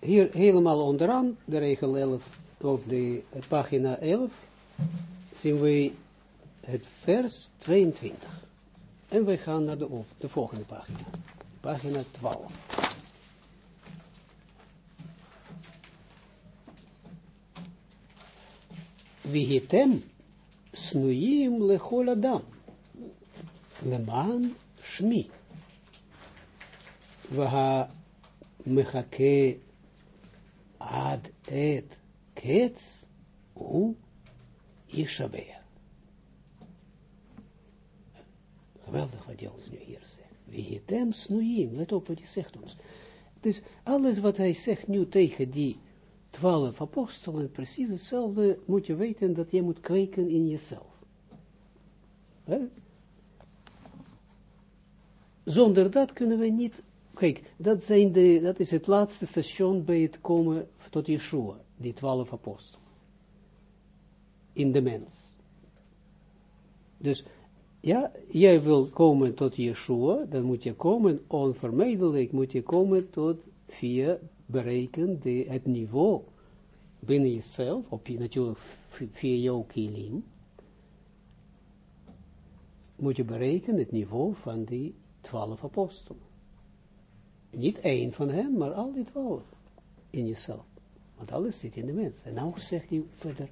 hier helemaal onderaan, de regel 11, of de pagina 11, zien we het vers 22. En we gaan naar de, de volgende pagina, pagina 12. Vihitem snuyim lechol adam, leman shmi. Vaha mechake ad et kets u ishavea. Geweldig wat hij ons nu hier zegt. Vihitem snuyim, let op wat hij zegt ons. Dus alles wat hij zegt nu tegen die twaalf apostelen, precies hetzelfde moet je weten dat je moet kweken in jezelf. Zonder dat kunnen we niet, kijk, dat, zijn de, dat is het laatste station bij het komen tot Yeshua, die twaalf apostelen. In de mens. Dus, ja, jij wil komen tot Yeshua, dan moet je komen, onvermijdelijk moet je komen tot via bereiken de, het niveau binnen jezelf, op natuurlijk via jouw kilim, moet je berekenen het niveau van die twaalf apostelen. Niet één van hen, maar al die twaalf in jezelf. Want alles zit in de mens. En nou zegt hij verder,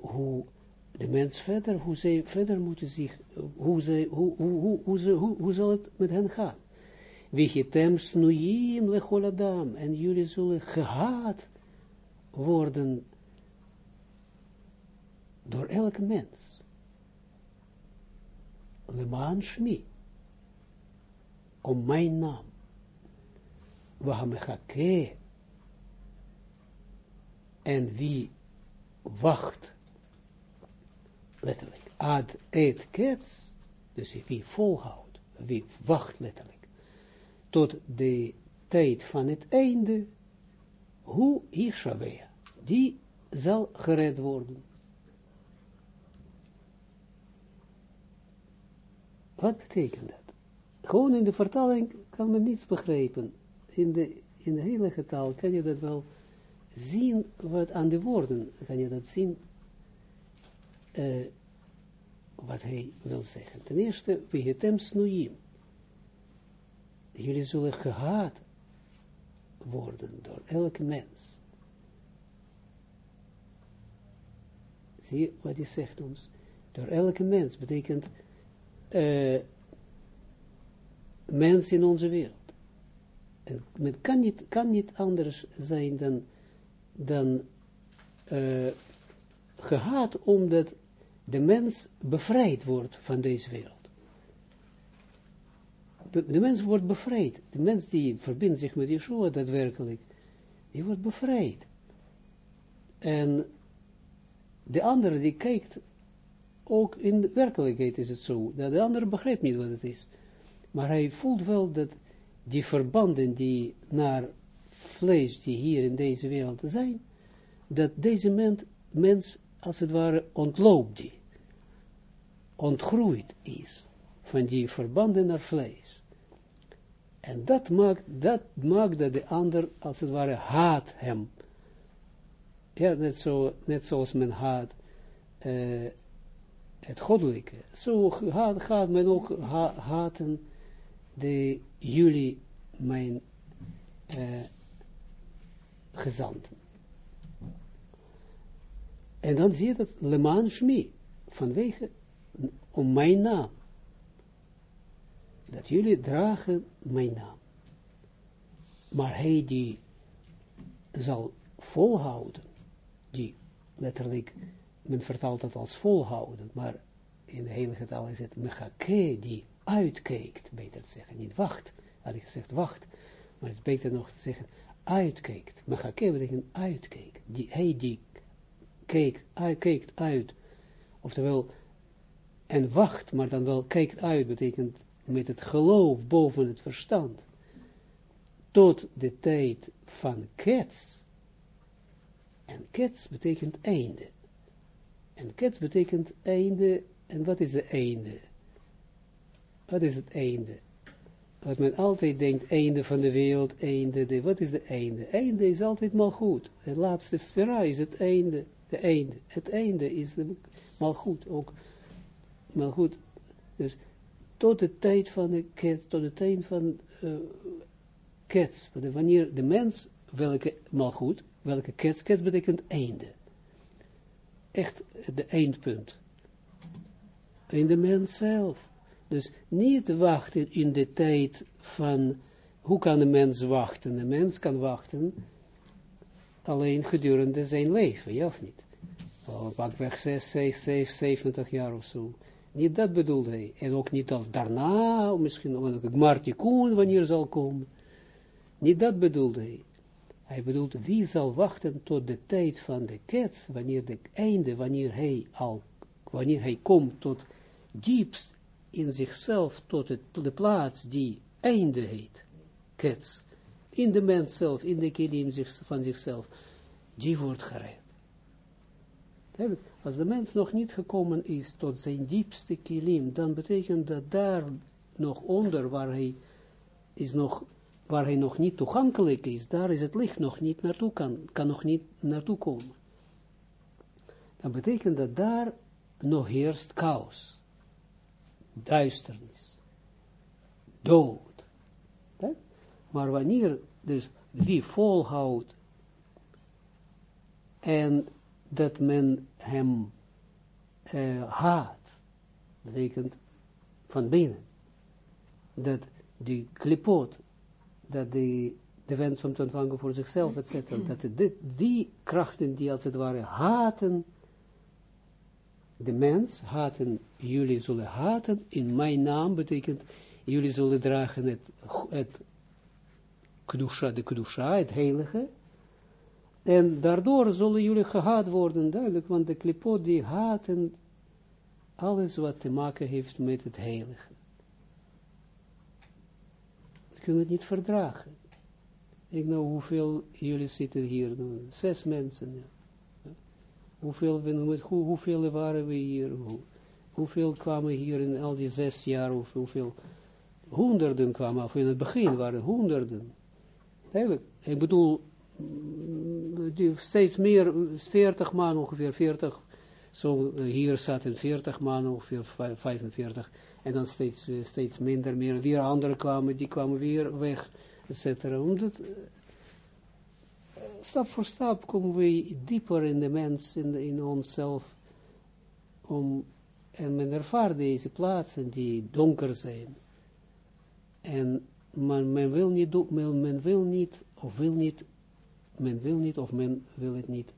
hoe de mens verder, hoe zij verder moeten zich, hoe, zij, hoe, hoe, hoe, hoe, hoe, hoe zal het met hen gaan? Vichitem snuim lecholadam. En jullie zullen gehaat worden door elke mens. Lemaan Shmi. Om mijn naam. Wahamechake. En wie wacht, letterlijk, ad et kets, dus wie volhoudt, wie wacht letterlijk tot de tijd van het einde, hoe Ishavea, die zal gered worden. Wat betekent dat? Gewoon in de vertaling kan men niets begrijpen. In de, in de heilige kan je dat wel zien, wat aan de woorden kan je dat zien, uh, wat hij wil zeggen. Ten eerste, vegetem snoeim jullie zullen gehaat worden door elke mens. Zie wat hij zegt ons? Door elke mens betekent uh, mens in onze wereld. En kan niet, kan niet anders zijn dan, dan uh, gehaat omdat de mens bevrijd wordt van deze wereld de mens wordt bevrijd. De mens die verbindt zich met Yeshua daadwerkelijk, die wordt bevrijd. En de andere die kijkt, ook in de werkelijkheid is het zo, dat de andere begrijpt niet wat het is. Maar hij voelt wel dat die verbanden die naar vlees, die hier in deze wereld zijn, dat deze mens, mens als het ware ontloopt die, ontgroeid is van die verbanden naar vlees. En dat maakt, dat maakt dat de ander, als het ware, haat hem. Ja, net, zo, net zoals men haat uh, het goddelijke. Zo gaat, men ook ha haten de jullie, mijn uh, gezanten. En dan zie je dat Leman Shmi, vanwege, om mijn naam dat jullie dragen mijn naam. Maar hij die zal volhouden, die letterlijk, men vertaalt dat als volhouden, maar in de heilige taal is het mechake, die uitkijkt, beter te zeggen, niet wacht, had ik gezegd wacht, maar het is beter nog te zeggen uitkijkt. Mechake betekent uitkijkt, die, hij die kijkt, kijkt uit, oftewel, en wacht, maar dan wel kijkt uit, betekent met het geloof boven het verstand, tot de tijd van kets, en kets betekent einde. En kets betekent einde, en wat is het einde? Wat is het einde? wat men altijd denkt, einde van de wereld, einde, de, wat is de einde? Einde is altijd mal goed. Het laatste sfera is het einde, de einde. Het einde is de, mal goed, ook mal goed. Dus tot de tijd van de kets, tot de tijd van uh, kets, wanneer de mens, welke mal goed, welke kets, kets betekent einde. Echt de eindpunt. In de mens zelf. Dus niet wachten in de tijd van, hoe kan een mens wachten? Een mens kan wachten alleen gedurende zijn leven, ja of niet? Oh, pakweg 6, 6, 7, 70 jaar of zo. Niet dat bedoelde hij. En ook niet als daarna, misschien Marty Koen wanneer zal komen. Niet dat bedoelde hij. Hij bedoelt, wie zal wachten tot de tijd van de kets, wanneer de einde, wanneer hij al, wanneer hij komt tot diepst in zichzelf tot het, de plaats die einde heet, kets, in de mens zelf, in de kilim zich, van zichzelf, die wordt gered. Als de mens nog niet gekomen is tot zijn diepste kilim, dan betekent dat daar nog onder, waar hij, is nog, waar hij nog niet toegankelijk is, daar is het licht nog niet naartoe kan, kan nog niet naartoe komen. Dan betekent dat daar nog heerst chaos duisternis, dood. Maar wanneer dus wie volhoudt en dat men hem uh, haat, betekent van binnen, dat die klipot, dat die, de wens om te ontvangen voor zichzelf, etc., dat die, die krachten die als het ware haten, de mens haten, jullie zullen haten, in mijn naam betekent, jullie zullen dragen het, het kdusha, de kdusha, het heilige, en daardoor zullen jullie gehaat worden, duidelijk, want de klipot die haten alles wat te maken heeft met het heilige. Ze kunnen het niet verdragen. Ik know hoeveel jullie zitten hier, zes mensen, ja. Hoeveel, hoeveel waren we hier? Hoe, hoeveel kwamen hier in al die zes jaar? Of hoeveel honderden kwamen af? In het begin waren honderden. Eigenlijk, ik bedoel, die steeds meer, 40 man ongeveer, 40, zo hier zaten 40 man ongeveer, 45, en dan steeds, steeds minder, meer, weer anderen kwamen, die kwamen weer weg, et cetera. Omdat, stap voor stap komen we dieper in de mens, in, in onszelf, om, en men ervaart deze plaatsen die donker zijn. En men, men wil niet, men, men wil niet, of wil niet, men wil niet, of men wil het niet,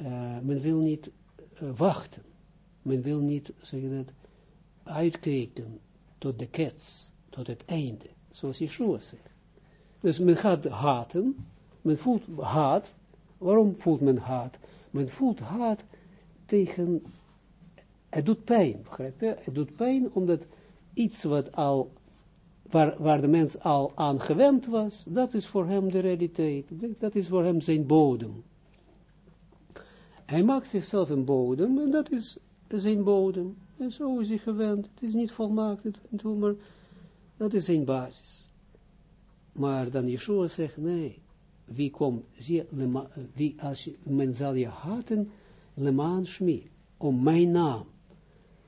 uh, men wil niet uh, wachten. Men wil niet, zeg je dat, uitkijken tot de kets, tot het einde, zoals Yeshua zegt. Dus men gaat haten, men voelt haat. Waarom voelt men haat? Men voelt haat tegen, het doet pijn, begrijp je? Het doet pijn omdat iets wat al, waar, waar de mens al aan gewend was, dat is voor hem de realiteit. Dat is voor hem zijn bodem. Hij maakt zichzelf een bodem en dat is zijn bodem. En zo is hij gewend. Het is niet volmaakt, maar dat is zijn basis. Maar dan Yeshua zegt, nee, wie komt, zie, wie, als men zal je haten, lemaan shmi, om mijn naam.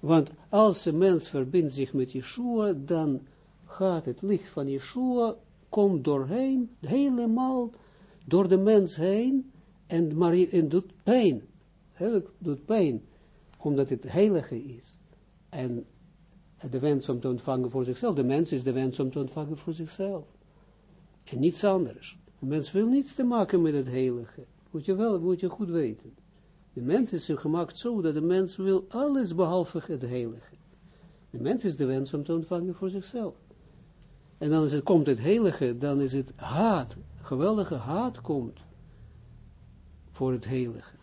Want als een mens verbindt zich met Yeshua, dan gaat het licht van Yeshua, komt doorheen, helemaal door de mens heen, en, maar, en doet pijn. Eigenlijk doet pijn, omdat het heilige is. En de wens om te ontvangen voor zichzelf, de mens is de wens om te ontvangen voor zichzelf. En niets anders. De mens wil niets te maken met het heilige. Moet je wel, moet je goed weten. De mens is gemaakt zo dat de mens wil alles behalve het heilige. De mens is de wens om te ontvangen voor zichzelf. En dan is het, komt het heilige, dan is het haat. Geweldige haat komt voor het heilige.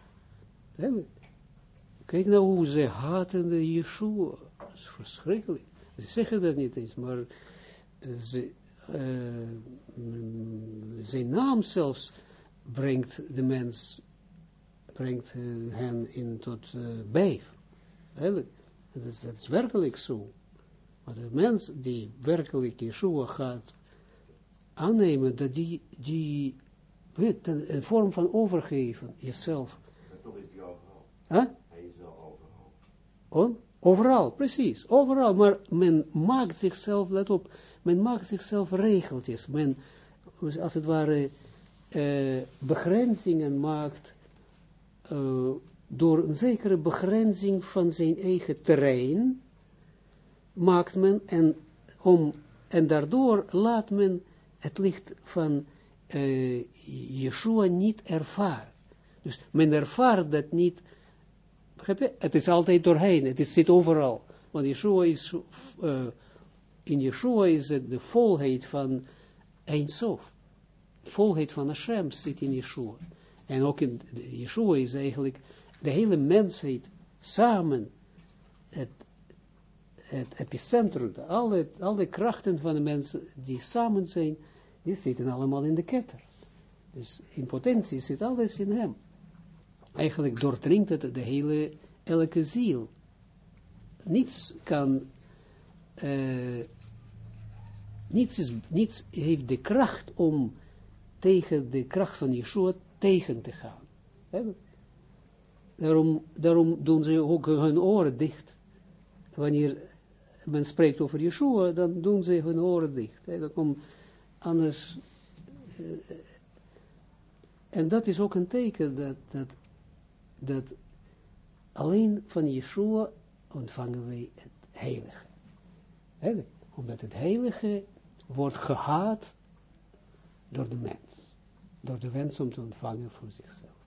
Kijk nou hoe ze haten de Yeshua. Dat is verschrikkelijk. Ze zeggen dat niet eens, maar ze, uh, zijn naam zelfs brengt de mens, brengt hen in tot uh, beef. Dat is, dat is werkelijk zo. Maar de mens die werkelijk Yeshua gaat aannemen, dat die, die weet, een vorm van overgeven, jezelf. Maar toch is die overal. Huh? Hij is wel overal. Oh, overal, precies, overal. Maar men maakt zichzelf, let op, men maakt zichzelf regeltjes. Men, als het ware, uh, begrenzingen maakt uh, door een zekere begrenzing van zijn eigen terrein, maakt men en, om, en daardoor laat men het licht van uh, Yeshua niet ervaren. Dus men ervaart dat niet, het is altijd doorheen, het is, zit overal. Want Yeshua is, uh, in Yeshua is de volheid van Eindsof. Volheid van Hashem zit in Yeshua. En ook in Yeshua is eigenlijk de hele mensheid samen het, het epicentrum, alle, alle krachten van de mensen die samen zijn, die zitten allemaal in de ketter. Dus in potentie zit alles in hem. Eigenlijk doordringt het de hele, elke ziel. Niets kan, uh, niets, is, niets heeft de kracht om tegen de kracht van Yeshua tegen te gaan. Daarom, daarom doen ze ook hun oren dicht. Wanneer men spreekt over Yeshua, dan doen ze hun oren dicht. Dat komt anders. Uh, en dat is ook een teken dat, dat, dat alleen van Yeshua ontvangen wij het heilige. Heilig. Omdat het heilige wordt gehaat door de mens. Door de wens om te ontvangen voor zichzelf.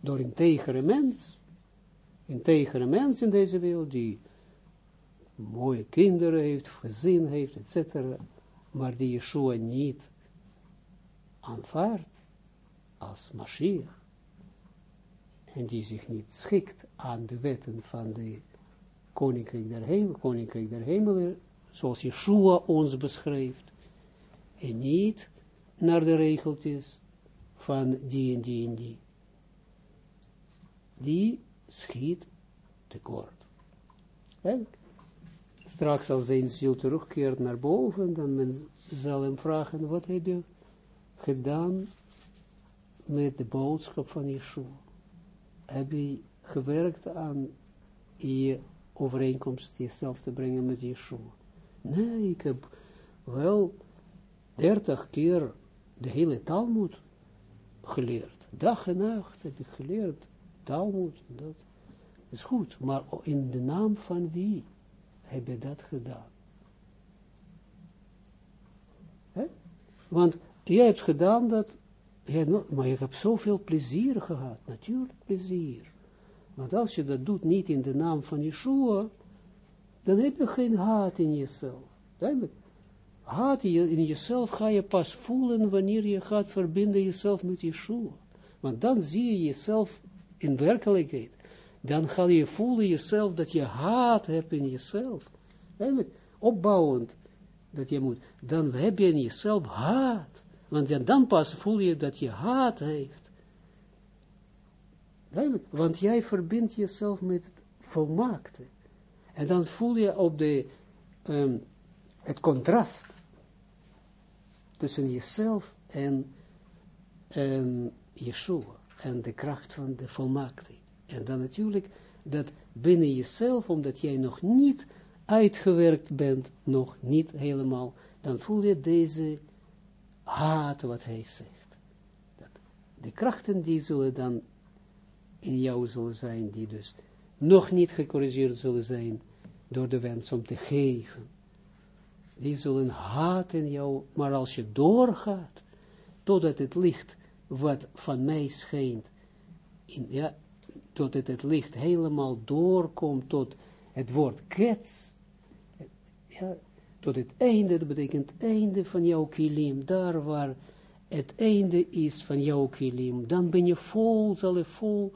Door een tegere mens. Een tegere mens in deze wereld die mooie kinderen heeft, gezin heeft, etc. Maar die Yeshua niet aanvaardt als Mashiach. En die zich niet schikt aan de wetten van de koninkrijk der hemel, koninkrijk der hemel, zoals Yeshua ons beschrijft. En niet naar de regeltjes van die en die en die. Die schiet tekort. En straks als zijn ziel terugkeert naar boven, dan men zal hem vragen, wat heb je gedaan met de boodschap van Yeshua? Heb je gewerkt aan je overeenkomst jezelf te brengen met Yeshua? Nee, ik heb wel dertig keer de hele Talmud geleerd. Dag en nacht heb ik geleerd. Talmud, dat is goed. Maar in de naam van wie heb je dat gedaan? Want jij hebt gedaan dat, maar je hebt zoveel plezier gehad. Natuurlijk plezier. Want als je dat doet niet in de naam van Yeshua, dan heb je geen haat in jezelf. Duidelijk. Haat in jezelf ga je pas voelen wanneer je gaat verbinden jezelf met Yeshua. Want dan zie je jezelf in werkelijkheid. Dan ga je voelen jezelf dat je haat hebt in jezelf. Eigenlijk opbouwend dat je moet. Dan heb je in jezelf haat. Want dan pas voel je dat je haat heeft. Eigenlijk, want jij verbindt jezelf met het volmaakte. En dan voel je op de, um, het contrast tussen jezelf en, en Yeshua. En de kracht van de volmaakte. En dan natuurlijk dat binnen jezelf, omdat jij nog niet uitgewerkt bent, nog niet helemaal, dan voel je deze haat wat hij zegt. Dat de krachten die zullen dan in jou zullen zijn, die dus nog niet gecorrigeerd zullen zijn door de wens om te geven. Die zullen haat in jou, maar als je doorgaat, totdat het licht wat van mij schijnt, in, ja, totdat het licht helemaal doorkomt tot het woord kets, ja, tot het einde, dat betekent einde van jouw kilim, daar waar het einde is van jouw kilim, dan ben je vol, zal je vol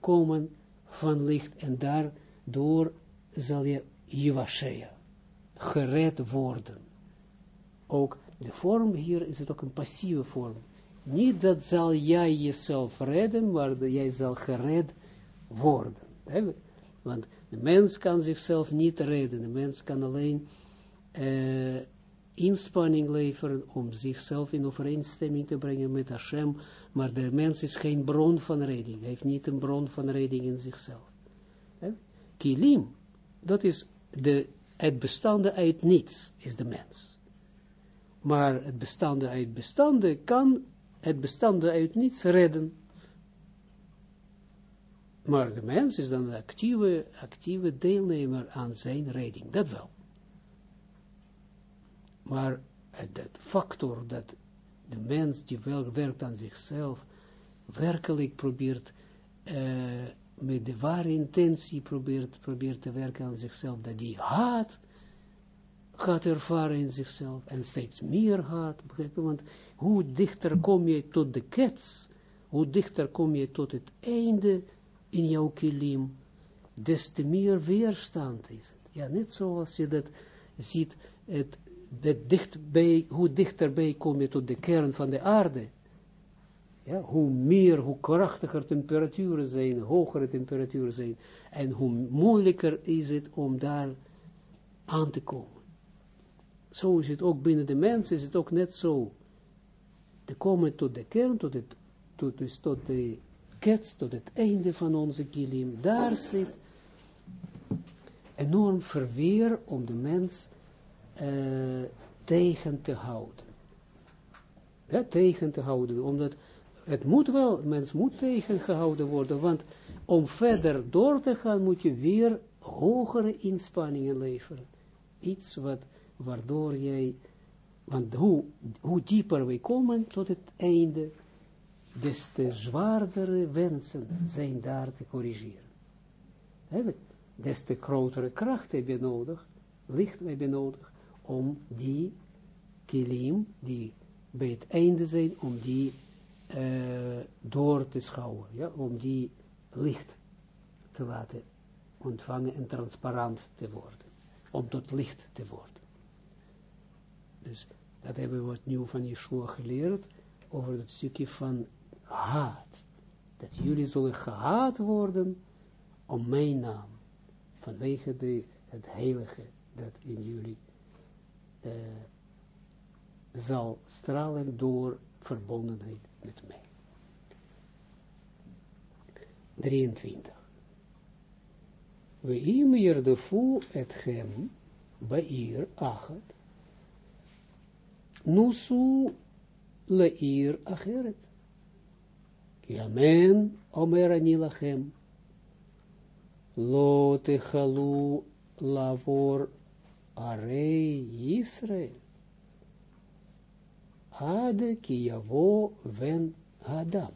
komen van licht, en daardoor zal je Yivashea, gered worden. Ook de vorm hier is het ook een passieve vorm. Niet dat zal jij jezelf redden, maar jij zal gered worden. Want De mens kan zichzelf niet redden. De mens kan alleen uh, inspanning leveren om zichzelf in overeenstemming te brengen met Hashem, maar de mens is geen bron van redding. Hij heeft niet een bron van redding in zichzelf. Kilim, dat is de, het bestaande uit niets, is de mens. Maar het bestaande uit bestanden kan het bestaande uit niets redden. Maar de mens is dan een actieve, actieve deelnemer aan zijn redding, dat wel. Maar dat factor dat de mens die wel werkt aan zichzelf, werkelijk probeert, uh, met de ware intentie probeert, probeert te werken aan zichzelf, dat die haat gaat ervaren in zichzelf, en steeds meer haat, want hoe dichter kom je tot de kets, hoe dichter kom je tot het einde in jouw kilim, des te meer weerstand is het. Ja, net zoals je dat ziet, het, dat dichtbij, hoe dichterbij kom je tot de kern van de aarde, ja, hoe meer, hoe krachtiger temperaturen zijn, hogere temperaturen zijn, en hoe moeilijker is het om daar aan te komen. Zo is het ook binnen de mens, is het ook net zo. Te komen tot de kern, tot, het, tot, dus tot de kets, tot het einde van onze kilim, daar zit enorm verweer om de mens uh, tegen te houden. Ja, tegen te houden, omdat het moet wel, mens moet tegengehouden worden, want om verder door te gaan moet je weer hogere inspanningen leveren. Iets wat, waardoor jij, want hoe, hoe dieper we komen tot het einde, des te zwaardere wensen zijn daar te corrigeren. Des te grotere kracht heb je nodig, licht heb je nodig, om die kilim, die bij het einde zijn, om die uh, door te schouwen, ja, om die licht te laten ontvangen en transparant te worden, om tot licht te worden. Dus dat hebben we wat nieuw van Yeshua geleerd, over het stukje van haat. Dat jullie zullen gehaat worden om mijn naam, vanwege de, het heilige dat in jullie uh, zal stralen door verbondenheid met mij. 23. We im yerdefu et hem bair achat nusu leir acheret. Ki amen omer ani lachem lo techalu lavor arei Israel Ade ki javo ven Adam.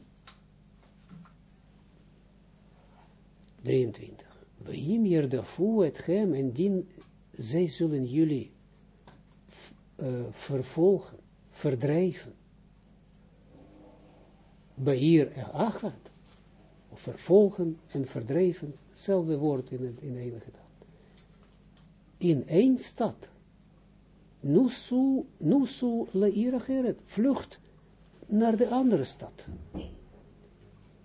23. Weim hier de het hem en dien, zij zullen jullie vervolgen, verdrijven. Behier er achat, vervolgen en verdrijven, hetzelfde woord in het in heilige taal. In één stad nusu, nusu leiracheret, vlucht naar de andere stad.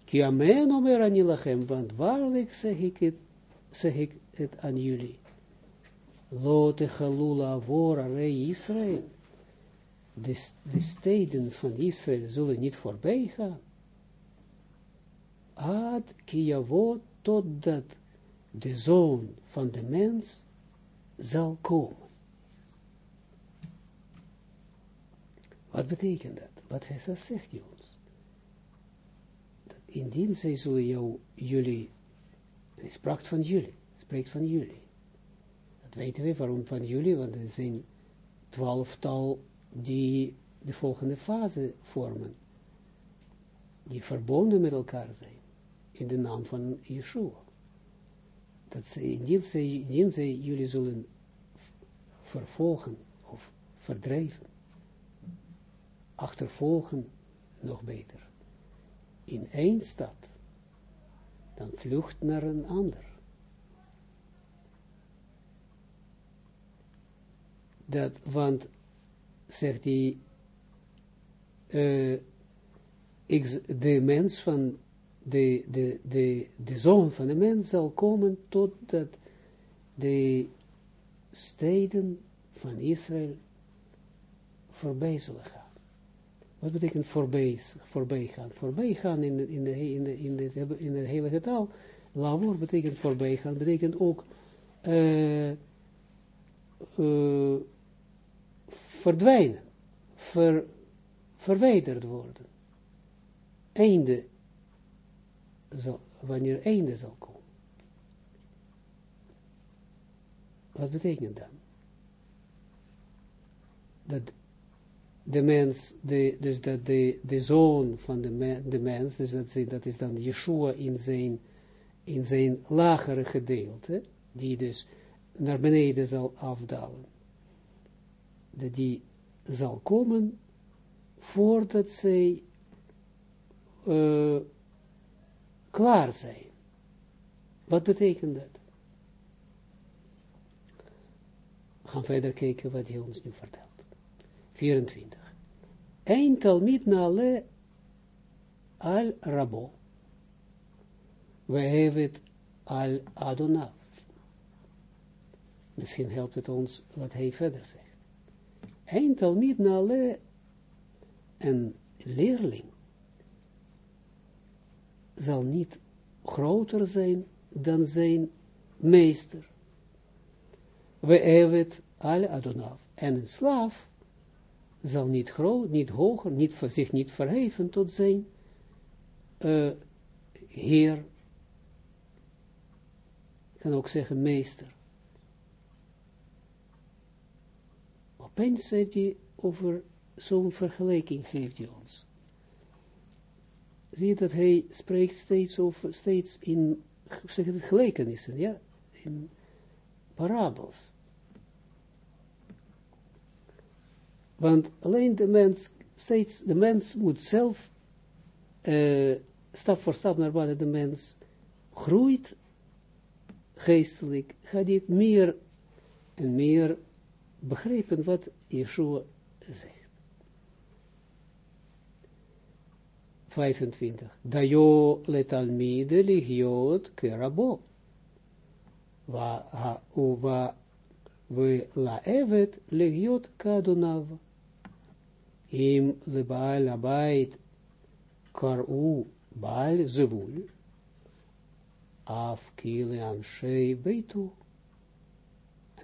Kiamen omer anilachem, want waarlijk zeg ik het, zeg ik het aan jullie. Lote chalula voor rei Israël. De, de steden van Israël zullen niet voorbij gaan. Ad kiavo totdat de zoon van de mens zal komen. Wat betekent dat? Wat hij zegt hij ons? Dat indien zij zullen jou, jullie, hij spreekt van jullie, spreekt van jullie. Dat weten we, waarom van jullie, want er zijn twaalftal die de volgende fase vormen, die verbonden met elkaar zijn, in de naam van Yeshua. Dat ze, zij, indien zij jullie zullen vervolgen of verdrijven, achtervolgen nog beter. In één stad, dan vlucht naar een ander. Dat, want, zegt hij, uh, ik, de mens van de, de, de, de zoon van de mens zal komen totdat de steden van Israël voorbij zullen gaan. Wat betekent voorbij, voorbij gaan? Voorbij gaan in, in, de, in, de, in, de, in betekent voorbij gaan, betekent ook uh, uh, verdwijnen, ver, verwijderd worden. Einde, zal, wanneer einde zal komen. Wat betekent dat? Dat de mens, de, dus dat de, de zoon van de, mens, dus dat, dat is dan Yeshua in zijn, in zijn lagere gedeelte, die dus naar beneden zal afdalen. Dat die zal komen voordat zij uh, klaar zijn. Wat betekent dat? We gaan verder kijken wat hij ons nu vertelt. 24. Een talmid nale al rabo. Het al Adonav. Misschien helpt het ons wat hij verder zegt. Een talmid nale een leerling zal niet groter zijn dan zijn meester. We het al Adonav. En een slaaf zal niet groot, niet hoger, niet, zich niet verheven tot zijn uh, heer, kan ook zeggen meester. Opeens heeft hij over zo'n vergelijking geeft hij ons. Zie je dat hij spreekt steeds over, steeds in, gelijkenissen, ja, in parabels. Want alleen de mens, steeds, de mens moet zelf, uh, stap voor stap naar de mens groeit, geestelijk, gaat hij meer en meer begrijpen wat Yeshua zegt. 25. Dayo letalmide ligiot kerabo. Wa ha uva we la evet legiot kadonav im le baal abait karu baal zevul, af kile aan shei beitu.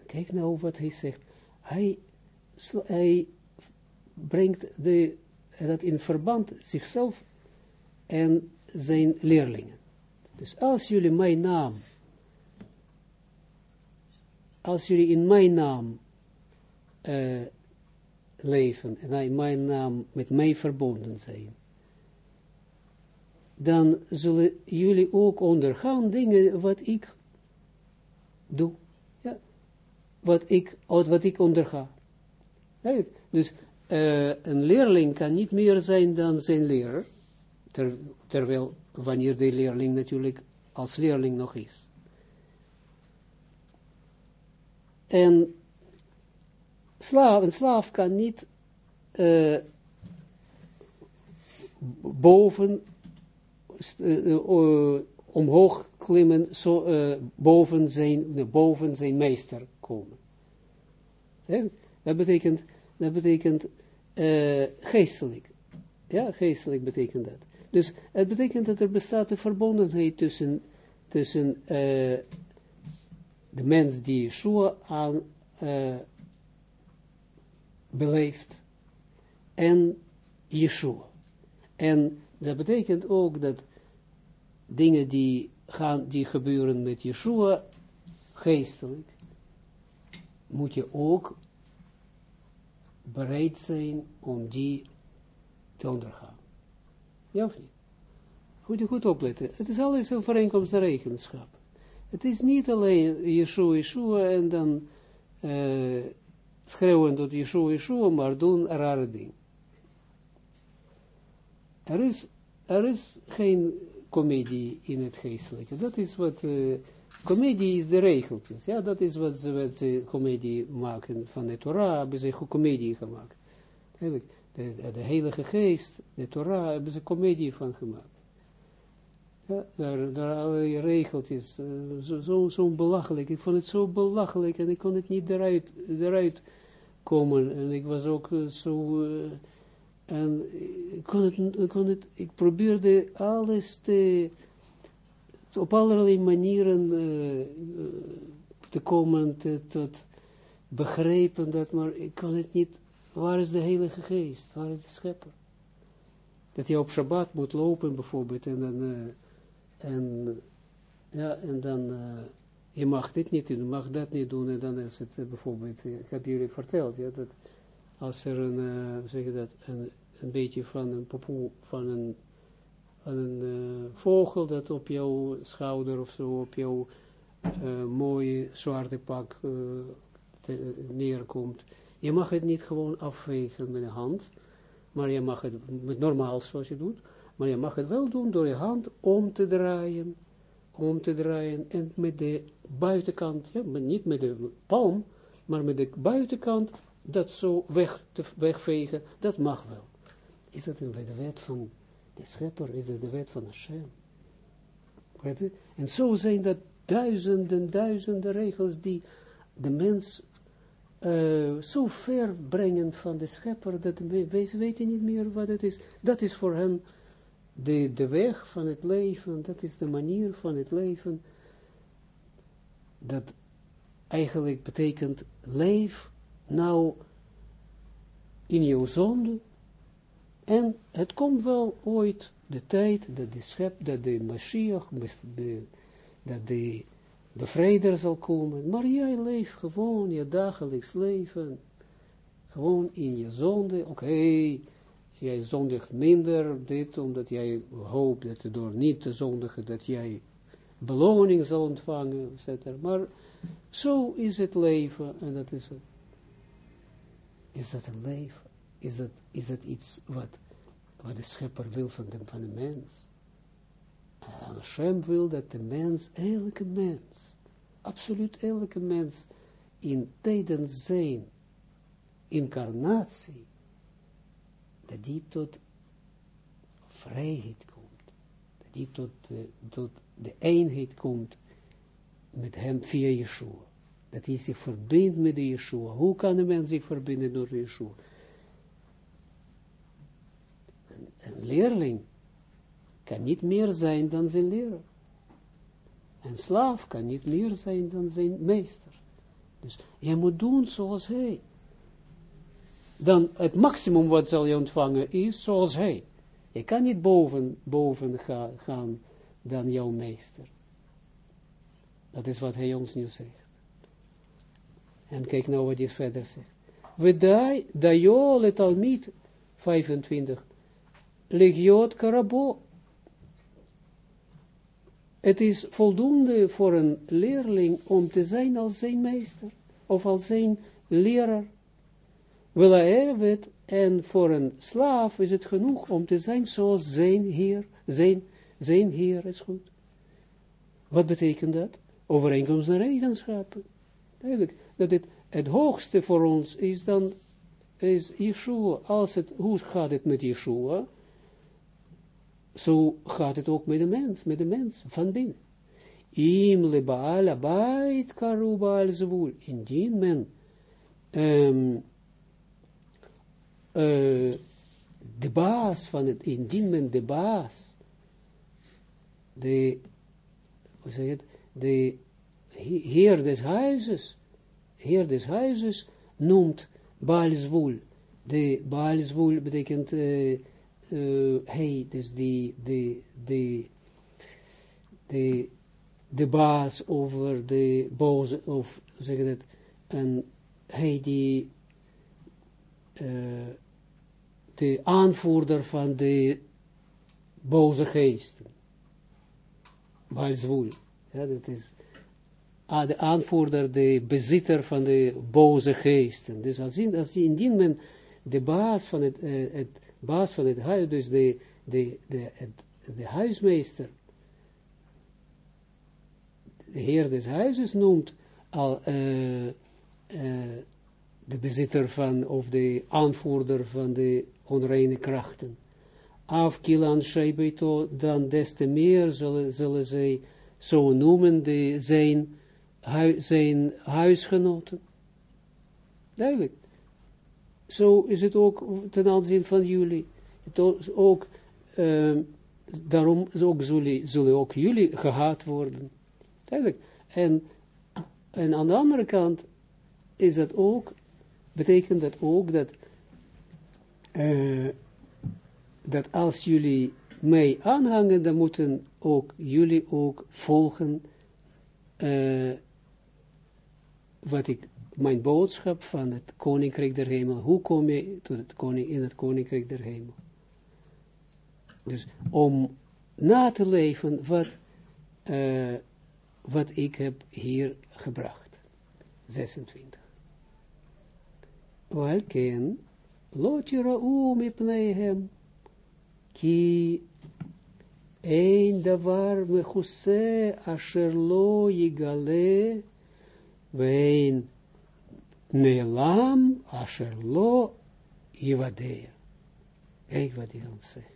Kijk nou wat hij zegt. Hij, hij brengt de, dat in verband zichzelf en zijn leerlingen. Dus als jullie mijn naam, als jullie in mijn naam uh, leven en in mijn naam met mij verbonden zijn, dan zullen jullie ook ondergaan dingen wat ik doe. Ja, wat ik, wat ik onderga. Dus uh, een leerling kan niet meer zijn dan zijn leraar, ter, terwijl wanneer de leerling natuurlijk als leerling nog is. En slaaf, een slaaf kan niet uh, boven, uh, uh, omhoog klimmen, zo, boven, zijn, boven zijn meester komen. Dat betekent, dat betekent geestelijk. Ja, geestelijk betekent dat. Dus het betekent dat er bestaat een verbondenheid tussen, tussen de mens die Yeshua aan beleeft en Yeshua. En dat betekent ook dat dingen die, gaan, die gebeuren met Yeshua, geestelijk, moet je ook bereid zijn om die te ondergaan. Ja of niet? Goed, goed opletten. Het is alles een overeenkomst naar regenschap. Het is niet alleen Yeshua, Yeshua en dan uh, schreeuwen tot Yeshua, Yeshua, maar doen rare dingen. Er is, er is geen comedie in het geestelijke. Dat is wat, uh, comedie is de regeltjes. Ja, dat is wat ze, wat ze comedie maken van de Torah, hebben ze comedie gemaakt. De, de heilige geest, de Torah, hebben ze comedie van gemaakt. Ja, daar, daar allerlei regeltjes, uh, zo, zo, zo belachelijk. Ik vond het zo belachelijk en ik kon het niet eruit, eruit komen. En ik was ook uh, zo, en ik kon, het, ik kon het, ik probeerde alles te, op allerlei manieren te komen tot begrijpen dat, maar ik kon het niet, waar is de Heilige Geest, waar is de Schepper? Dat je op Shabbat moet lopen bijvoorbeeld en dan, en, ja, en dan, uh, je mag dit niet doen, je mag dat niet doen en dan is het uh, bijvoorbeeld, ik heb jullie verteld, ja, dat als er een, uh, zeg je dat, een, een beetje van een popoe, van een, een vogel dat op jouw schouder of zo, op jouw mooie zwarte pak neerkomt. Je mag het niet gewoon afvegen met de hand, maar je mag het normaal zoals je doet, maar je mag het wel doen door je hand om te draaien, om te draaien en met de buitenkant, ja, niet met de palm, maar met de buitenkant dat zo weg te wegvegen, dat mag wel. Is dat een de wet van de schepper, is dat de wet van Hashem? En zo zijn dat duizenden, duizenden regels die de mens uh, zo ver brengen van de schepper, dat we, ze weten niet meer wat het is. Dat is voor hen de, de weg van het leven, dat is de manier van het leven, dat eigenlijk betekent, leef nou in jouw zonde, en het komt wel ooit de tijd dat de schep, dat de Mashiach, dat de bevrijder zal komen, maar jij leeft gewoon je dagelijks leven, gewoon in je zonde, oké, jij zondigt minder dit, omdat jij hoopt dat door niet te zondigen, dat jij beloning zal ontvangen, etc. Maar zo is het leven, en dat is, is dat een leven? Is dat, is dat iets wat, wat de schepper wil van de, van de mens? En Hashem wil dat de mens, elke mens, absoluut elke mens, in tijdens zijn incarnatie, dat die tot vrijheid komt, dat die tot, uh, tot de eenheid komt met hem via Yeshua. Dat hij zich verbindt met de Yeshua. Hoe kan een mens zich verbinden door Yeshua? Een, een leerling kan niet meer zijn dan zijn leraar. Een slaaf kan niet meer zijn dan zijn meester. Dus je moet doen zoals hij. Dan het maximum wat zal je ontvangen is zoals hij. Je kan niet boven, boven ga, gaan dan jouw meester. Dat is wat hij ons nu zegt. En kijk nou wat hij verder zegt. We dai, dayo let almid, 25, legiot karabo, het is voldoende voor een leerling om te zijn als zijn meester, of als zijn leraar. Het en voor een slaaf is het genoeg om te zijn zoals zijn heer, zijn, zijn heer is goed. Wat betekent dat? Overeenkomst en eigenschappen. Duidelijk, dat het, het hoogste voor ons is dan, is Yeshua. Als het, hoe gaat het met Yeshua? zo gaat het ook met de mens, met de mens van binnen. Im le baal abait karu baal zwul. Indien men um, uh, de baas van het, indien men de baas, de, hoe zeg het, de heer des huizes, heer des huizes noemt baal zwul. De baal zwul betekent uh, uh, hij, dus die, de, de, de, de baas over de boze, of zeg dat, en hij die, uh, de aanvoerder van de boze geesten. Balzwoel. Ja, dat is ah, de aanvoerder, de bezitter van de boze geesten. Dus als, als indien men de baas van het, uh, het baas van het huis, dus de, de, de, de huismeester, de heer des huizes noemt al uh, uh, de bezitter van, of de aanvoerder van de onreine krachten. afkilan sheibeto, dan des te meer zullen, zullen zij zo noemen de, zijn, zijn huisgenoten. Duidelijk. Zo is het ook ten aanzien van jullie. Het ook, uh, daarom ook zullen, zullen ook jullie gehaat worden. Duidelijk. En, en aan de andere kant is dat ook, betekent dat ook dat, uh, dat als jullie mij aanhangen, dan moeten ook jullie ook volgen uh, wat ik, mijn boodschap van het koninkrijk der hemel. Hoe kom je het in het koninkrijk der hemel? Dus om na te leven wat, uh, wat ik heb hier gebracht. 26. Welken, lot je ra'u mipnehem, ki een davar mechuse asher lo yigale, wein neelam asher lo yivadea. Kijk wat hij dan zegt.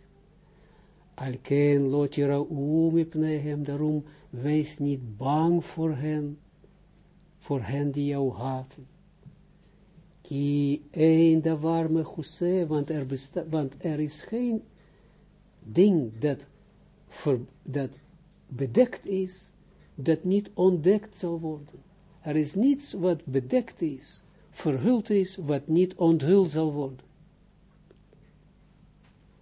Alken lotira umipnehem, daarom wees niet bang voor hen, voor hen die jou haten. Ki een da warme chuse, want er, want er is geen ding dat, ver, dat bedekt is, dat niet ontdekt zal worden. Er is niets wat bedekt is, verhuld is, wat niet onthuld zal worden.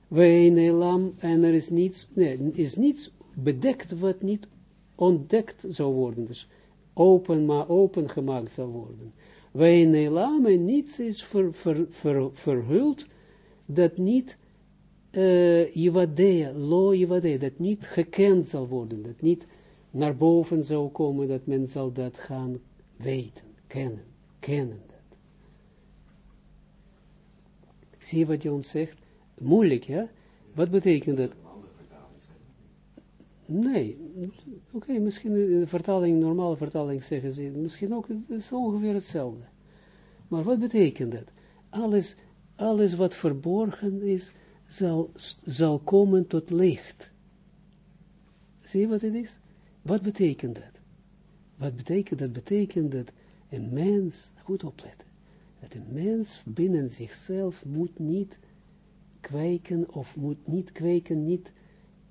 Wij lam, en er is niets, nee, is niets bedekt wat niet ontdekt zou worden. Dus open, maar open gemaakt zou worden. Wij lam, en niets is ver, ver, ver, verhuld dat niet uh, Jivadea, lo Jivadea, dat niet gekend zal worden, dat niet naar boven zou komen, dat men zal dat gaan weten, kennen, kennen dat. Zie wat je ons zegt? Moeilijk, ja? Wat betekent dat? Nee, oké, misschien in de vertaling, normale vertaling zeggen ze, misschien ook, het is ongeveer hetzelfde. Maar wat betekent dat? Alles, alles wat verborgen is, zal, zal komen tot licht. Zie je wat het is? Wat betekent dat? Wat betekent dat? Betekent dat een mens, goed opletten, dat een mens binnen zichzelf moet niet kweken, of moet niet kweken, niet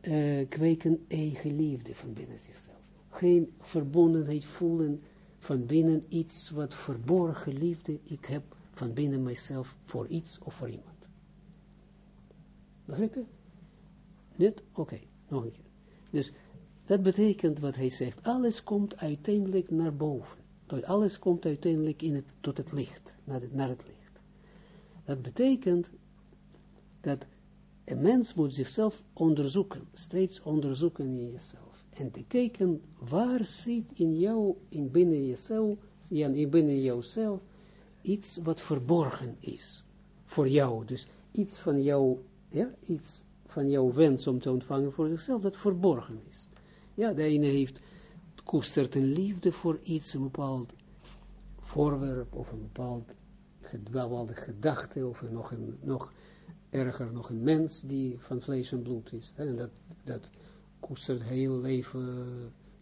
uh, kweken eigen liefde van binnen zichzelf. Geen verbondenheid voelen van binnen iets wat verborgen liefde ik heb van binnen mijzelf voor iets of voor iemand. Begrijp je? Dit? Oké, nog een keer. Dus dat betekent wat hij zegt, alles komt uiteindelijk naar boven. Alles komt uiteindelijk in het, tot het licht, naar het, naar het licht. Dat betekent dat een mens moet zichzelf onderzoeken, steeds onderzoeken in jezelf. En te kijken waar zit in jou, in binnen jezelf, in binnen jouzelf, iets wat verborgen is voor jou. Dus iets van jou, ja, iets van jouw wens om te ontvangen voor zichzelf, dat verborgen is. Ja, de ene heeft, koestert een liefde voor iets, een bepaald voorwerp, of een bepaald bepaalde gedachte, of nog een, nog erger nog een mens die van vlees en bloed is. En dat, dat koestert heel leven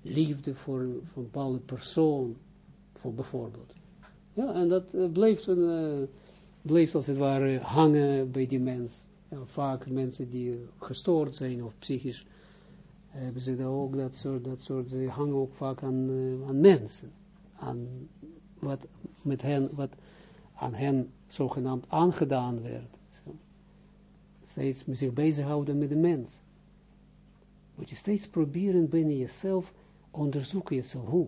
liefde voor, een bepaalde persoon, voor bijvoorbeeld. Ja, en dat uh, bleef, een, uh, bleef als het ware hangen bij die mens. En vaak mensen die gestoord zijn of psychisch, hebben ze daar ook dat soort, dat soort, ze hangen ook vaak aan, aan mensen. Aan wat met hen, wat aan hen zogenaamd aangedaan werd steeds zich bezighouden met de mens. Moet je steeds proberen binnen jezelf, onderzoeken jezelf, hoe.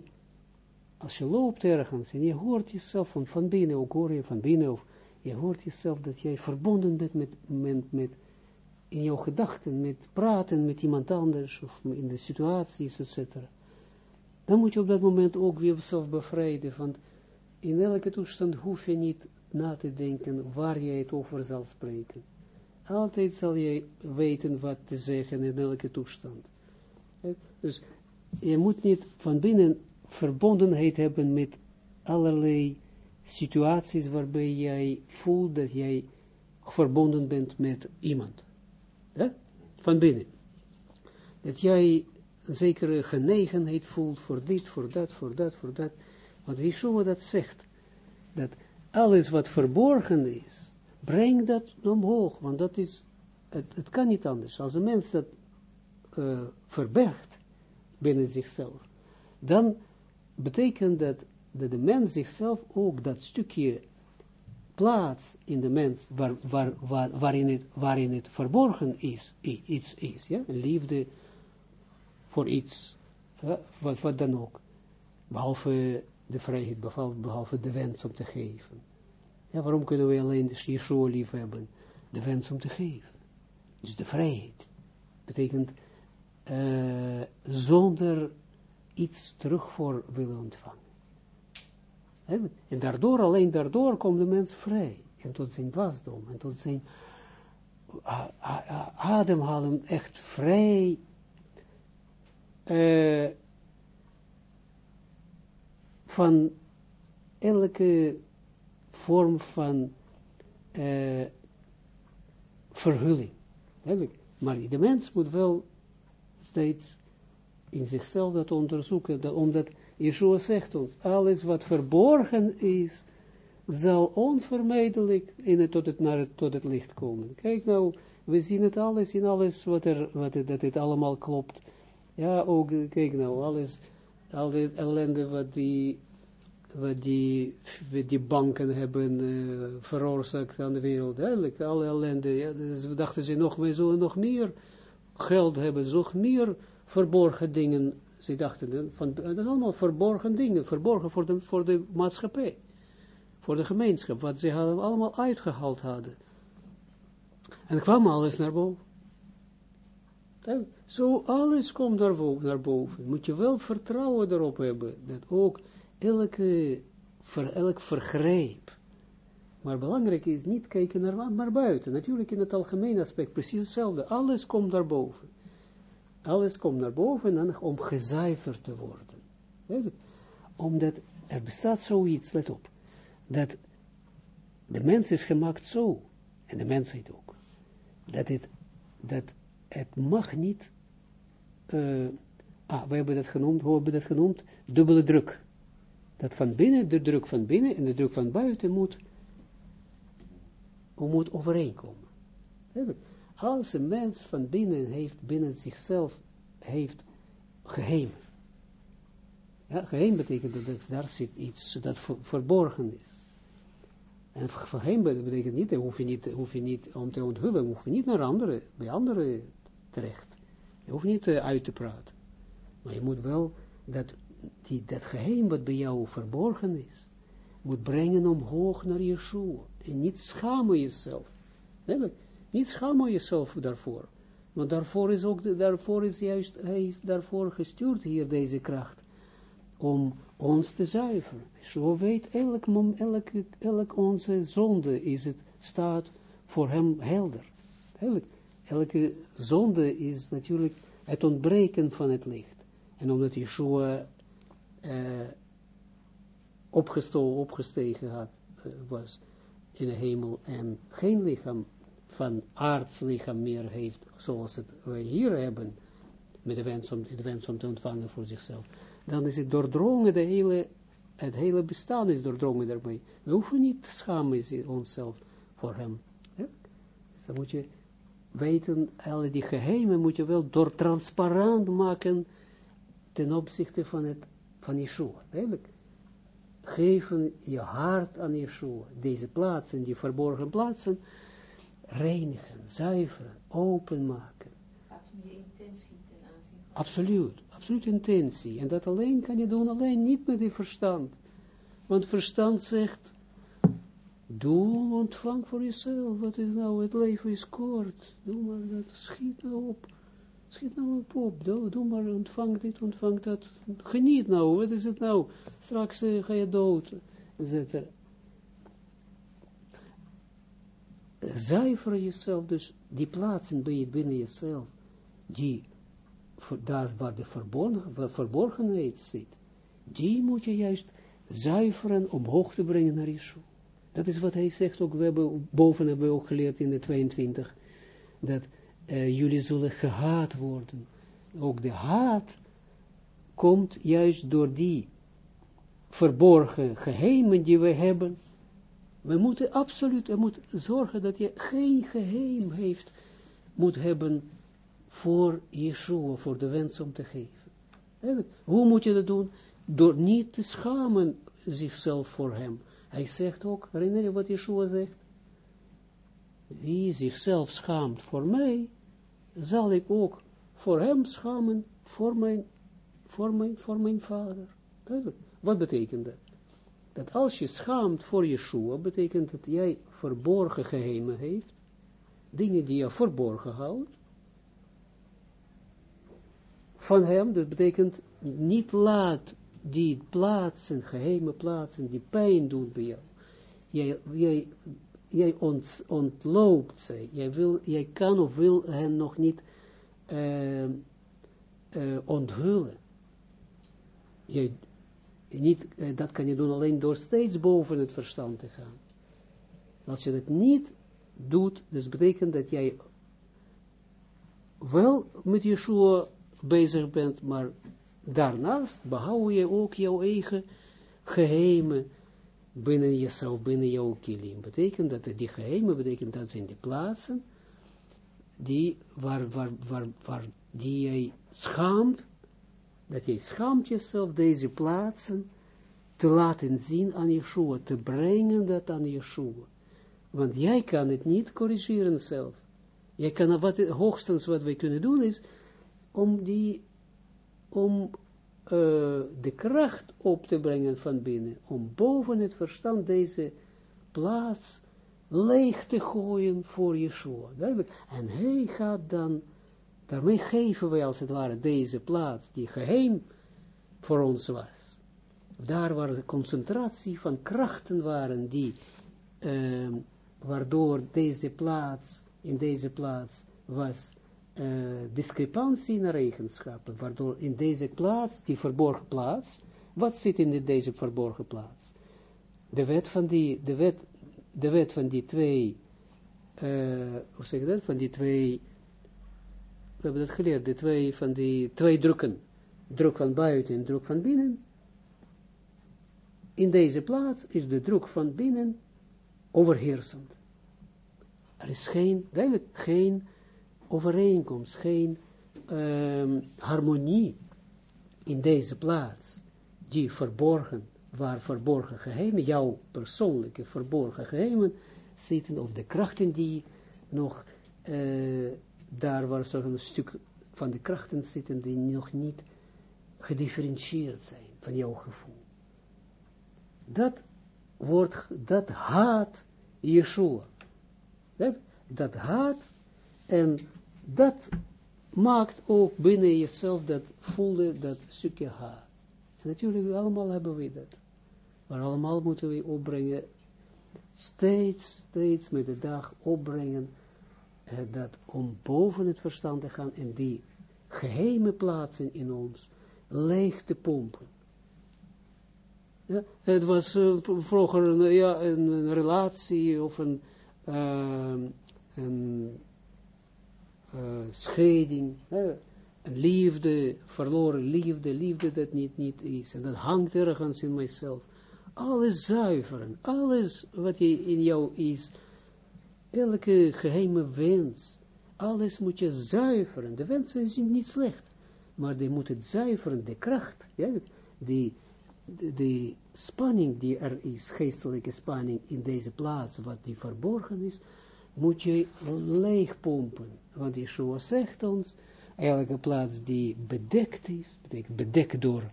Als je loopt ergens en je hoort jezelf van, van binnen, ook hoor je van binnen, of je hoort jezelf dat jij verbonden bent met, met, in jouw gedachten, met praten met iemand anders, of in de situaties, etc. Dan moet je op dat moment ook weer jezelf bevrijden, want in elke toestand hoef je niet na te denken waar jij het over zal spreken. Altijd zal je weten wat te zeggen in elke toestand. Dus je moet niet van binnen verbondenheid hebben met allerlei situaties waarbij jij voelt dat jij verbonden bent met iemand. hè? van binnen. Dat jij een zekere genegenheid voelt voor dit, voor dat, voor dat, voor dat. Want Yeshua dat zegt, dat alles wat verborgen is, breng dat omhoog, want dat is, het, het kan niet anders. Als een mens dat uh, verbergt binnen zichzelf, dan betekent dat, dat de mens zichzelf ook dat stukje plaats in de mens waar, waar, waar, waarin, het, waarin het verborgen is, iets is, ja, liefde voor iets, wat, wat dan ook, behalve de vrijheid, behalve de wens om te geven. Ja, waarom kunnen we alleen de Yeshua lief hebben? De wens om te geven. Dus de vrijheid. Betekent uh, zonder iets terug voor willen ontvangen. En daardoor, alleen daardoor, komt de mens vrij. En tot zijn wasdom, en tot zijn ademhalen echt vrij. Uh, van elke vorm van uh, verhulling. Maar de mens moet wel steeds in zichzelf dat onderzoeken, dat, omdat Yeshua zegt ons, alles wat verborgen is, zal onvermijdelijk in het, tot, het, naar het, tot het licht komen. Kijk nou, we zien het alles in alles, wat er, wat het, dat het allemaal klopt. Ja, ook, kijk nou, alles, al die ellende wat die, wat die, wat die banken hebben uh, veroorzaakt aan de wereld. Eigenlijk, alle ellende, ja, we dachten ze nog, we zullen nog meer geld hebben, nog meer verborgen dingen ze dachten, van, dat is allemaal verborgen dingen, verborgen voor de, voor de maatschappij, voor de gemeenschap, wat ze allemaal uitgehaald hadden. En kwam alles naar boven. Zo alles komt naar boven, naar boven. Moet je wel vertrouwen erop hebben, dat ook elke, ver, elk vergrijp, maar belangrijk is niet kijken naar, naar buiten. Natuurlijk in het algemeen aspect precies hetzelfde. Alles komt naar boven alles komt naar boven en om gezuiverd te worden. Weet het? Omdat er bestaat zoiets, let op, dat de mens is gemaakt zo, en de mensheid ook, dat het, dat het mag niet, uh, ah, we hebben dat genoemd, hoe hebben we dat genoemd? Dubbele druk. Dat van binnen, de druk van binnen en de druk van buiten moet, moet overeenkomen. Als een mens van binnen heeft, binnen zichzelf, heeft geheim. Ja, geheim betekent dat daar zit iets dat verborgen is. En geheim betekent niet, hoef je niet, hoef je niet om te onthullen, hoef je niet naar anderen, bij anderen terecht. Je hoeft niet uh, uit te praten. Maar je moet wel dat, die, dat geheim wat bij jou verborgen is, moet brengen omhoog naar Yeshua. En niet schamen jezelf. Nee, niet schamen jezelf daarvoor. Want daarvoor is ook, daarvoor is juist, hij is daarvoor gestuurd hier deze kracht. Om ons te zuiveren. Zo weet elk, elk, elk onze zonde is het, staat voor hem helder. Elk, elke zonde is natuurlijk het ontbreken van het licht. En omdat Yeshua uh, opgestolen, opgestegen had, uh, was in de hemel en geen lichaam van aardslichaam meer heeft, zoals het wij hier hebben, met de wens om, de wens om te ontvangen voor zichzelf, dan is het doordrongen, de hele, het hele bestaan is doordrongen daarmee. We hoeven niet te schamen onszelf voor hem. Ja? Dus dan moet je weten, alle die geheimen moet je wel door transparant maken ten opzichte van het, van Yeshua. Eigenlijk geven je hart aan Yeshua, deze plaatsen, die verborgen plaatsen, reinigen, zuiveren, openmaken. je intentie ten aanzien van... Absoluut, absoluut intentie. En dat alleen kan je doen, alleen niet met je verstand. Want verstand zegt, doe, ontvang voor jezelf. Wat is nou, het leven is kort. Doe maar dat, schiet nou op. Schiet nou op. Doe, doe maar, ontvang dit, ontvang dat. Geniet nou, wat is het nou? Straks uh, ga je dood, etc. zuiver jezelf, dus die plaatsen bij je binnen jezelf, die, daar waar de verborgen, verborgenheid zit, die moet je juist zuiveren omhoog te brengen naar Yeshua. Dat is wat hij zegt ook, we hebben, boven hebben we ook geleerd in de 22, dat eh, jullie zullen gehaat worden. Ook de haat komt juist door die verborgen geheimen die we hebben. We moeten absoluut, we moeten zorgen dat je geen geheim heeft, moet hebben voor Yeshua, voor de wens om te geven. Hoe moet je dat doen? Door niet te schamen zichzelf voor hem. Hij zegt ook, herinner je wat Yeshua zegt? Wie zichzelf schaamt voor mij, zal ik ook voor hem schamen, voor mijn, voor mijn, voor mijn vader. Wat betekent dat? Dat als je schaamt voor Yeshua, betekent dat jij verborgen geheimen heeft, dingen die je verborgen houdt, van hem, dat betekent niet laat die plaatsen, geheime plaatsen, die pijn doen bij jou. Jij, jij, jij ont, ontloopt ze, jij, wil, jij kan of wil hen nog niet uh, uh, onthullen. Jij, niet, uh, dat kan je doen alleen door steeds boven het verstand te gaan. Als je dat niet doet, dus betekent dat jij wel met Yeshua bezig bent, maar daarnaast behoud je ook jouw eigen geheimen binnen jezelf, binnen jouw kilim. Betekent dat, die geheimen betekent dat zijn die plaatsen, die, waar, waar, waar, waar, die jij schaamt, dat jij schaamt jezelf deze plaatsen te laten zien aan Yeshua, te brengen dat aan Yeshua. Want jij kan het niet corrigeren zelf. Jij kan, wat, hoogstens wat wij kunnen doen is, om die, om uh, de kracht op te brengen van binnen, om boven het verstand deze plaats leeg te gooien voor Yeshua. En hij gaat dan, daarmee geven wij als het ware deze plaats, die geheim voor ons was. Daar waar de concentratie van krachten waren, die, uh, waardoor deze plaats, in deze plaats was uh, discrepantie in eigenschappen, waardoor in deze plaats, die verborgen plaats, wat zit in deze verborgen plaats? De wet van die, de wet, de wet van die twee, uh, hoe zeg je dat, van die twee, we hebben dat geleerd, de twee van die, twee drukken, druk van buiten en druk van binnen. In deze plaats is de druk van binnen overheersend. Er is geen, duidelijk, geen overeenkomst, geen um, harmonie in deze plaats, die verborgen, waar verborgen geheimen, jouw persoonlijke verborgen geheimen zitten, of de krachten die nog uh, daar waar zo'n stuk van de krachten zitten, die nog niet gedifferentieerd zijn van jouw gevoel. Dat wordt, dat haat Yeshua. Dat, dat haat en dat maakt ook binnen jezelf dat voelde, dat stukje haat. En natuurlijk, allemaal hebben we dat. Maar allemaal moeten we opbrengen, steeds, steeds met de dag opbrengen, eh, dat om boven het verstand te gaan en die geheime plaatsen in ons leeg te pompen. Ja, het was uh, vroeger een, ja, relatie of een, uh, een scheiding, uh, liefde, verloren liefde, liefde dat niet, niet is. En dat hangt ergens in mijzelf. Alles zuiveren, alles wat in jou is, elke geheime wens, alles moet je zuiveren. De wensen zijn niet slecht, maar die moeten zuiveren, de kracht, ja, die, spanning die er is, geestelijke spanning in deze plaats, wat die verborgen is, moet je leeg pompen. Want Yeshua zegt ons, elke plaats die bedekt is, betekent bedekt door,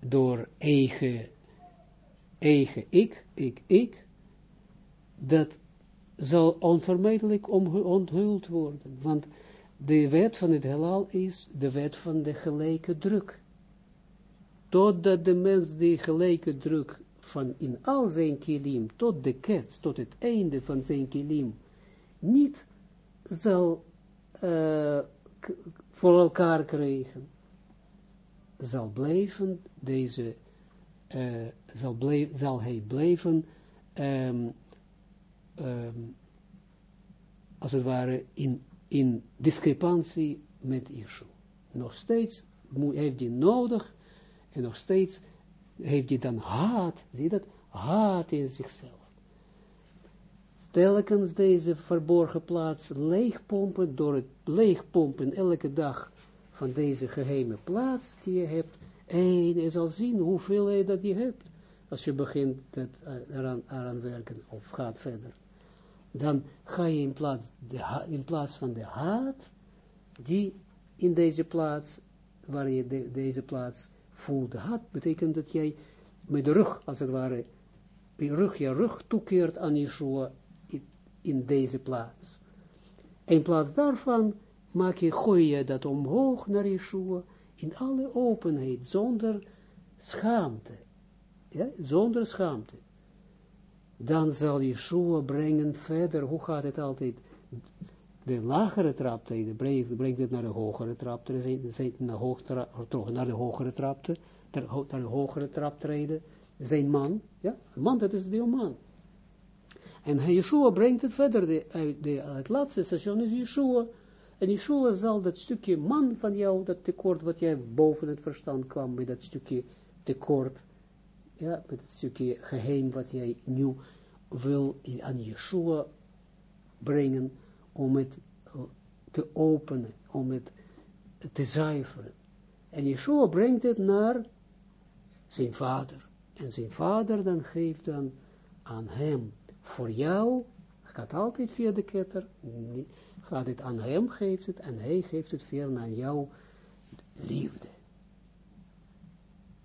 door eigen, eigen ik, ik, ik, dat zal onvermijdelijk onthuld worden. Want de wet van het heelal is de wet van de gelijke druk. Totdat de mens die gelijke druk van in al zijn kilim, tot de kets, tot het einde van zijn kilim, niet zal uh, voor elkaar krijgen, zal blijven deze, uh, zal, blijf, zal hij blijven, um, um, als het ware, in, in discrepantie met Yeshua. Nog steeds heeft hij nodig, en nog steeds heeft hij dan haat, zie je dat? Haat in zichzelf. Telkens deze verborgen plaats leegpompen, door het leegpompen elke dag van deze geheime plaats die je hebt, en je zal zien hoeveel je dat je hebt, als je begint het, uh, eraan, eraan werken, of gaat verder. Dan ga je in plaats, de, in plaats van de haat, die in deze plaats, waar je de, deze plaats voelt, haat, betekent dat jij met de rug, als het ware, je rug, je rug toekeert aan Yeshua in, deze plaats. In plaats daarvan maak je, gooi je dat omhoog naar Yeshua, in alle openheid, zonder schaamte. Ja, zonder schaamte. Dan zal Yeshua brengen verder, hoe gaat het altijd? De lagere traptreden brengt, het naar de hogere traptreden, naar, naar de hogere trapte, naar de hogere traptreden, zijn man, ja, man, dat is de man. En Yeshua brengt het verder, de, de, het laatste station is Yeshua, en Yeshua zal dat stukje man van jou, dat tekort wat jij boven het verstand kwam, met dat stukje tekort, ja, met het stukje geheim wat jij nu wil aan Yeshua brengen, om het te openen, om het te zuiveren. En Yeshua brengt het naar zijn vader. En zijn vader dan geeft dan aan hem, voor jou, gaat altijd via de ketter, gaat het aan hem, geeft het, en hij geeft het weer aan jou, liefde.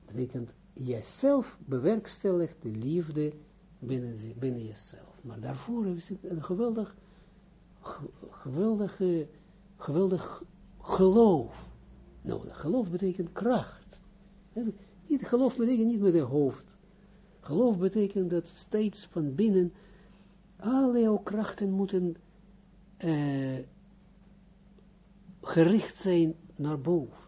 Dat betekent, jezelf bewerkstelligt de liefde binnen, binnen jezelf. Maar daarvoor is het een geweldig, geweldige, geweldig geloof nodig. Geloof betekent kracht. Niet, geloof betekent niet met het hoofd. Geloof betekent dat steeds van binnen alle jouw krachten moeten uh, gericht zijn naar boven.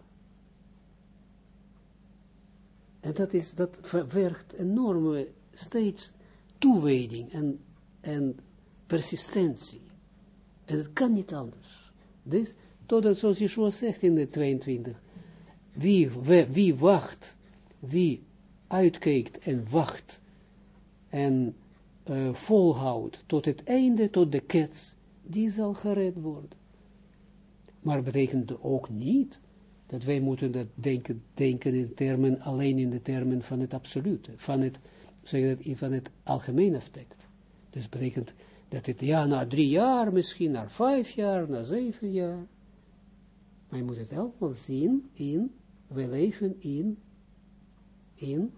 En dat, is, dat vergt enorme, steeds toewijding en, en persistentie. En het kan niet anders. Dus, totdat, zoals Yeshua zegt in de 22, wie, wie, wie wacht, wie uitkijkt en wacht en uh, volhoudt tot het einde, tot de kets, die zal gered worden. Maar betekent ook niet dat wij moeten dat denken, denken in termen, alleen in de termen van het absolute, van het, zeg dat, van het algemeen aspect. Dus betekent dat het ja, na drie jaar, misschien na vijf jaar, na zeven jaar. Maar je moet het allemaal zien in, we leven in, in,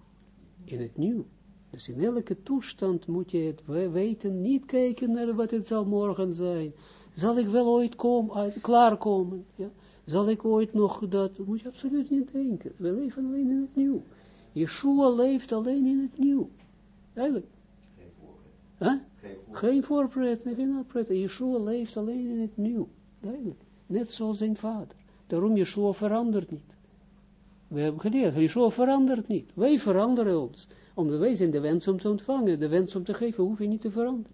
in het nieuw. Dus in elke toestand moet je het weten, niet kijken naar wat het zal morgen zijn. Zal ik wel ooit komen, klaarkomen? Ja? Zal ik ooit nog dat, moet je absoluut niet denken. We leven alleen in het nieuw. Yeshua leeft alleen in het nieuw. Eigenlijk. Geen voorpret. Huh? Geen voorpret. Geen voorpret, nee, geen voorpret. Yeshua leeft alleen in het nieuw. Duidelijk. Net zoals zijn vader. Daarom Yeshua verandert niet. We hebben geleerd, Yeshua verandert niet. Wij veranderen ons. Omdat wij zijn de wens om te ontvangen. De wens om te geven hoef je niet te veranderen.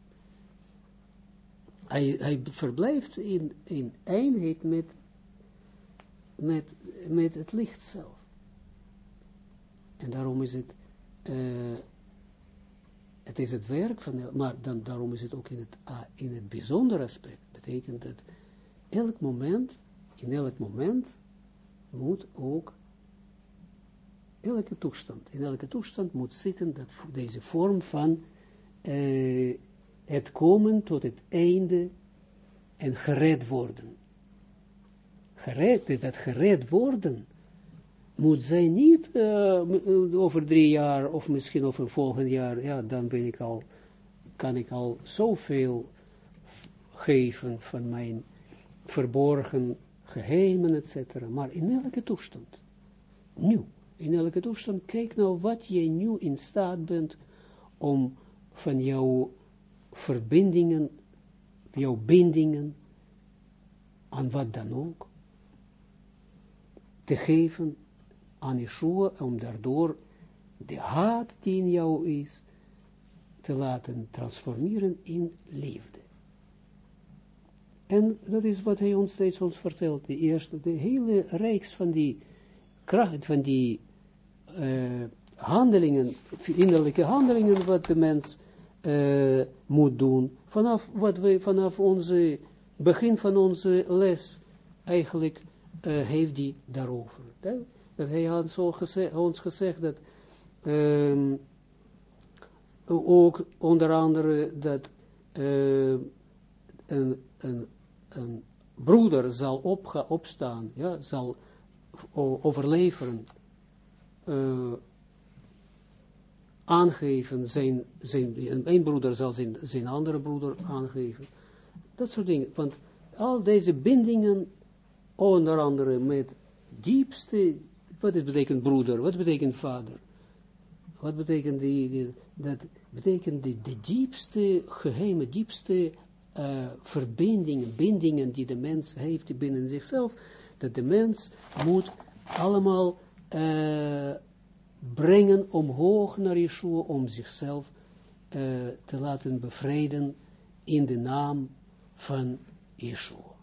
Hij, hij verblijft in, in eenheid met, met, met het licht zelf. En daarom is het, uh, het is het werk van, de, maar dan, daarom is het ook in het, in het bijzondere aspect. Betekent dat elk moment, in elk moment, moet ook elke toestand, in elke toestand moet zitten dat deze vorm van uh, het komen tot het einde en gered worden. Gered, dat gered worden, moet zij niet uh, over drie jaar, of misschien over volgend jaar, ja, dan ben ik al, kan ik al zoveel geven van mijn verborgen geheimen, etc. Maar in elke toestand, nieuw, in elke toestand, kijk nou wat jij nu in staat bent om van jouw verbindingen, jouw bindingen, aan wat dan ook, te geven aan Yeshua, om daardoor de haat die in jou is, te laten transformeren in liefde. En dat is wat hij ons steeds ons vertelt. De eerste, de hele reeks van die kracht, van die uh, handelingen, innerlijke handelingen, wat de mens uh, moet doen. Vanaf wat we, vanaf onze, begin van onze les, eigenlijk uh, heeft hij daarover. Dat, dat hij had zo gezegd, ons gezegd dat um, ook onder andere dat een, een, een broeder zal opga, opstaan, ja, zal overleveren, uh, aangeven, zijn, zijn, een broeder zal zijn, zijn andere broeder aangeven. Dat soort dingen. Want al deze bindingen, onder andere met diepste, wat betekent broeder, wat betekent vader? Wat betekent die, die dat betekent de, de diepste, geheime, diepste uh, verbindingen, bindingen die de mens heeft binnen zichzelf, dat de mens moet allemaal uh, brengen omhoog naar Yeshua, om zichzelf uh, te laten bevrijden in de naam van Yeshua.